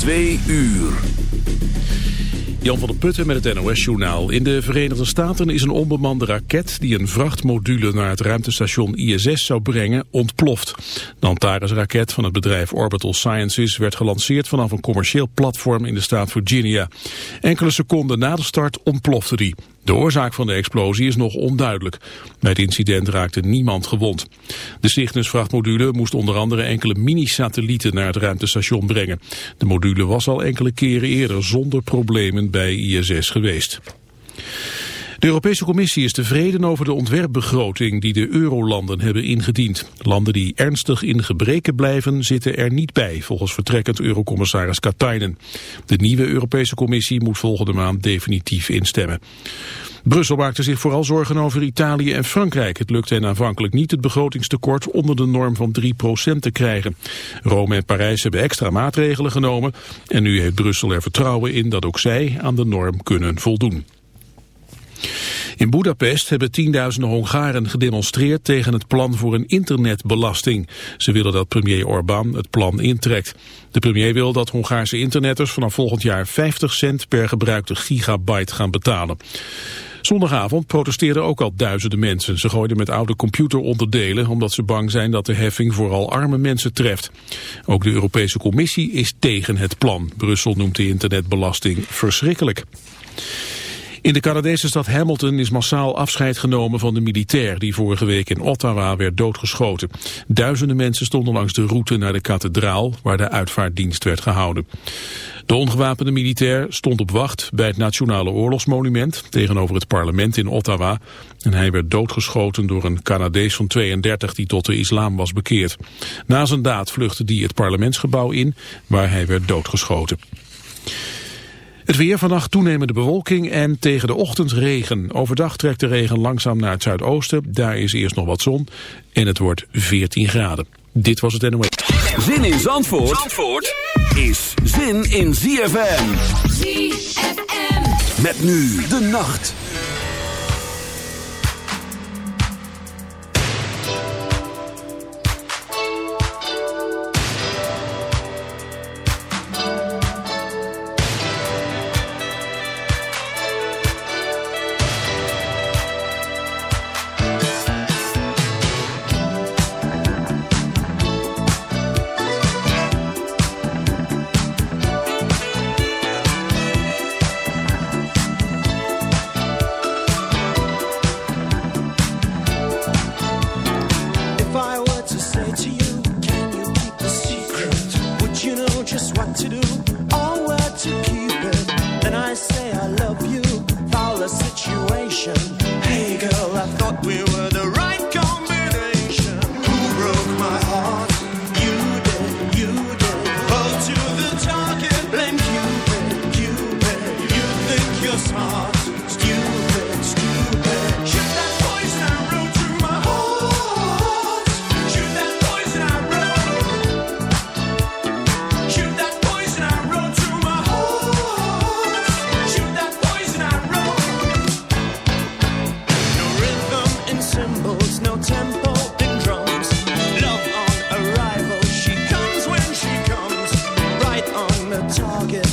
Twee uur. Jan van der Putten met het NOS-journaal. In de Verenigde Staten is een onbemande raket die een vrachtmodule naar het ruimtestation ISS zou brengen ontploft. De Antares-raket van het bedrijf Orbital Sciences werd gelanceerd vanaf een commercieel platform in de staat Virginia. Enkele seconden na de start ontplofte die. De oorzaak van de explosie is nog onduidelijk. Bij het incident raakte niemand gewond. De Cygnus-vrachtmodule moest onder andere enkele mini-satellieten naar het ruimtestation brengen. De module was al enkele keren eerder zonder problemen bij ISS geweest. De Europese Commissie is tevreden over de ontwerpbegroting die de eurolanden hebben ingediend. Landen die ernstig in gebreken blijven zitten er niet bij, volgens vertrekkend eurocommissaris Katainen. De nieuwe Europese Commissie moet volgende maand definitief instemmen. Brussel maakte zich vooral zorgen over Italië en Frankrijk. Het lukte hen aanvankelijk niet het begrotingstekort onder de norm van 3% te krijgen. Rome en Parijs hebben extra maatregelen genomen en nu heeft Brussel er vertrouwen in dat ook zij aan de norm kunnen voldoen. In Budapest hebben tienduizenden Hongaren gedemonstreerd tegen het plan voor een internetbelasting. Ze willen dat premier Orbán het plan intrekt. De premier wil dat Hongaarse internetters vanaf volgend jaar 50 cent per gebruikte gigabyte gaan betalen. Zondagavond protesteerden ook al duizenden mensen. Ze gooiden met oude computeronderdelen omdat ze bang zijn dat de heffing vooral arme mensen treft. Ook de Europese Commissie is tegen het plan. Brussel noemt de internetbelasting verschrikkelijk. In de Canadese stad Hamilton is massaal afscheid genomen van de militair die vorige week in Ottawa werd doodgeschoten. Duizenden mensen stonden langs de route naar de kathedraal waar de uitvaartdienst werd gehouden. De ongewapende militair stond op wacht bij het Nationale Oorlogsmonument tegenover het parlement in Ottawa. En hij werd doodgeschoten door een Canadees van 32 die tot de islam was bekeerd. Na zijn daad vluchtte hij het parlementsgebouw in waar hij werd doodgeschoten. Het weer vannacht toenemende bewolking en tegen de ochtend regen. Overdag trekt de regen langzaam naar het zuidoosten. Daar is eerst nog wat zon en het wordt 14 graden. Dit was het NOS. Zin in Zandvoort, Zandvoort is zin in ZFM. ZFM. Met nu de nacht. Right on the target,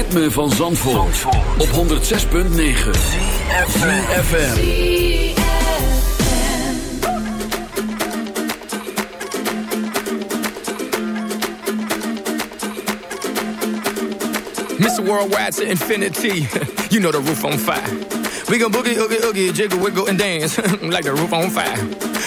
ritme van Zandvoort, op 106.9 CFFM Mr. Worldwide to infinity. You know the roof on fire. We gon' boogie, oogie, oogie, jiggle, wiggle and dance. Like the roof on fire.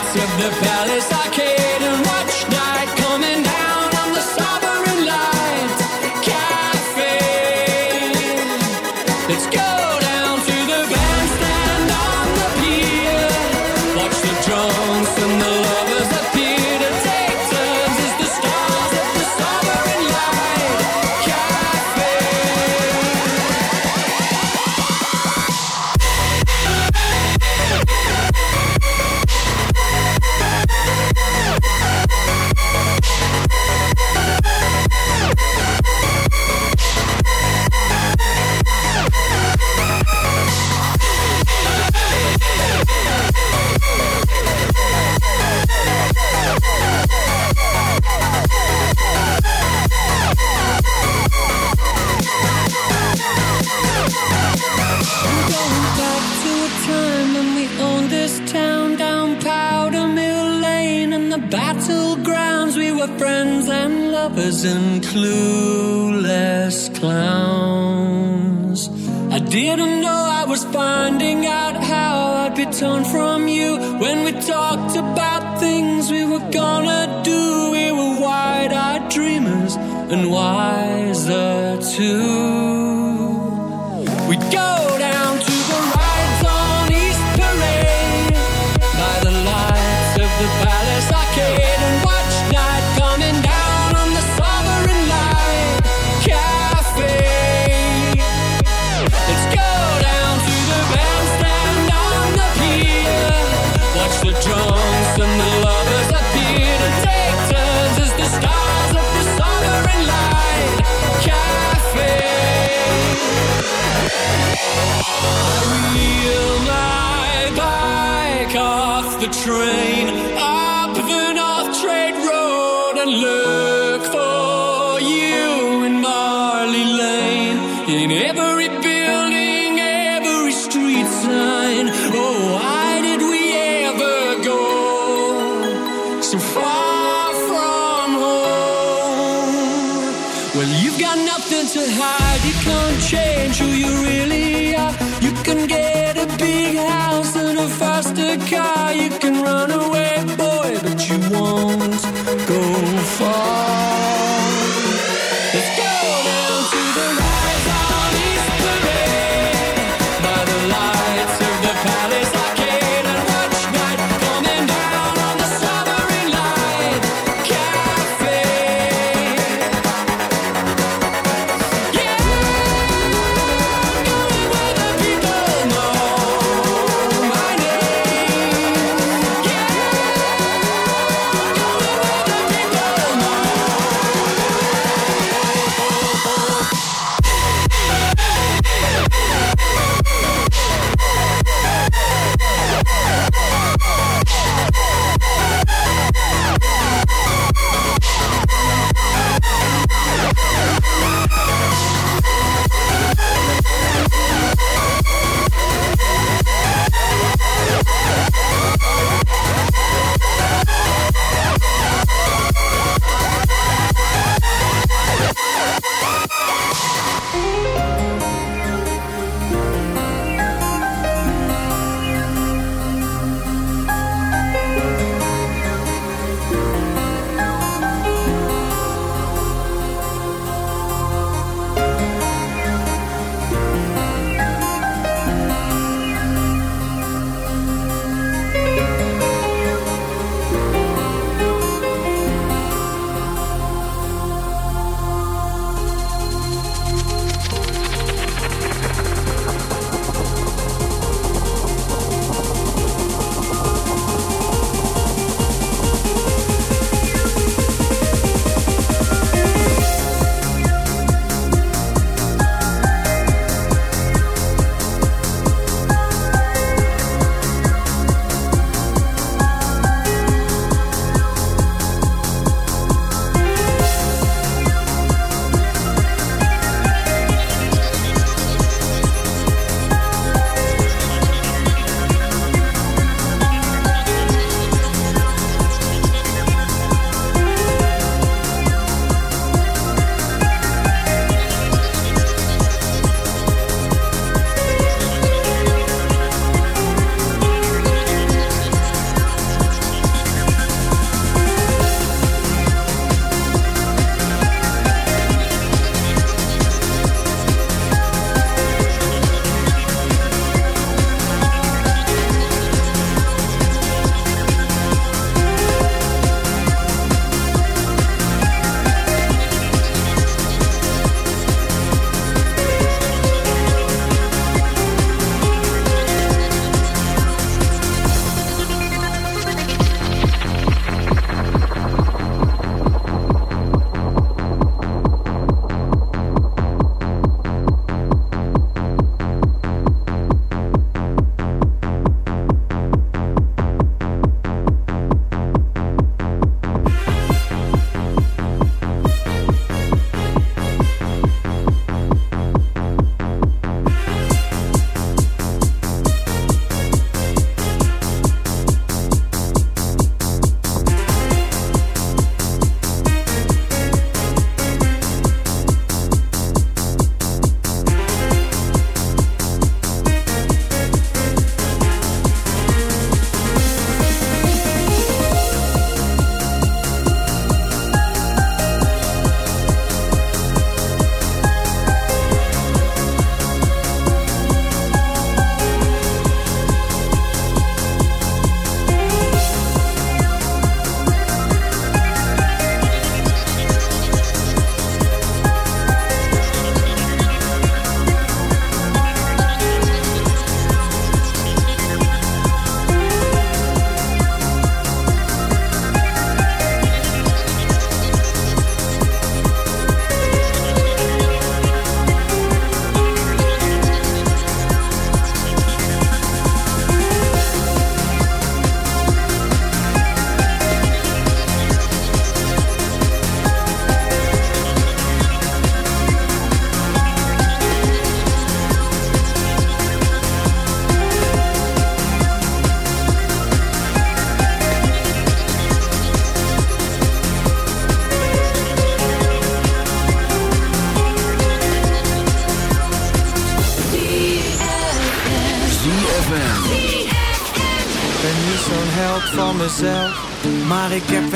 lights of the clue.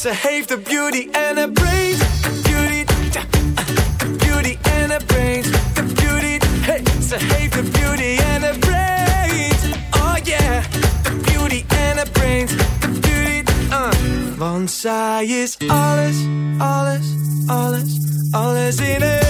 Ze heeft de beauty en de praise zij is alles, alles, alles, alles in één.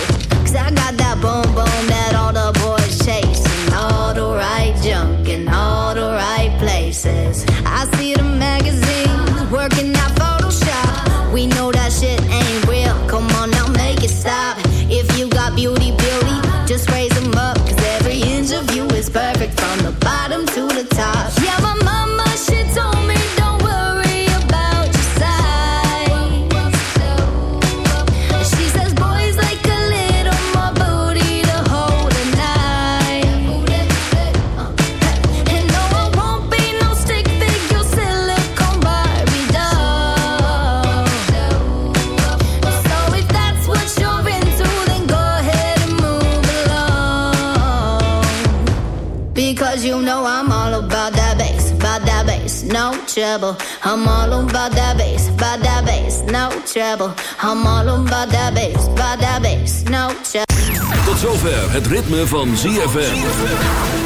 Trouble. I'm all about that bass, about that bass, no trouble. I'm all about that bass, about that bass, no trouble. Tot zover het ritme van ZFM.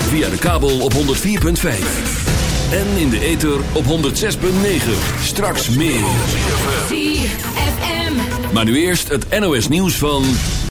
Via de kabel op 104.5. En in de ether op 106.9. Straks meer. Maar nu eerst het NOS nieuws van...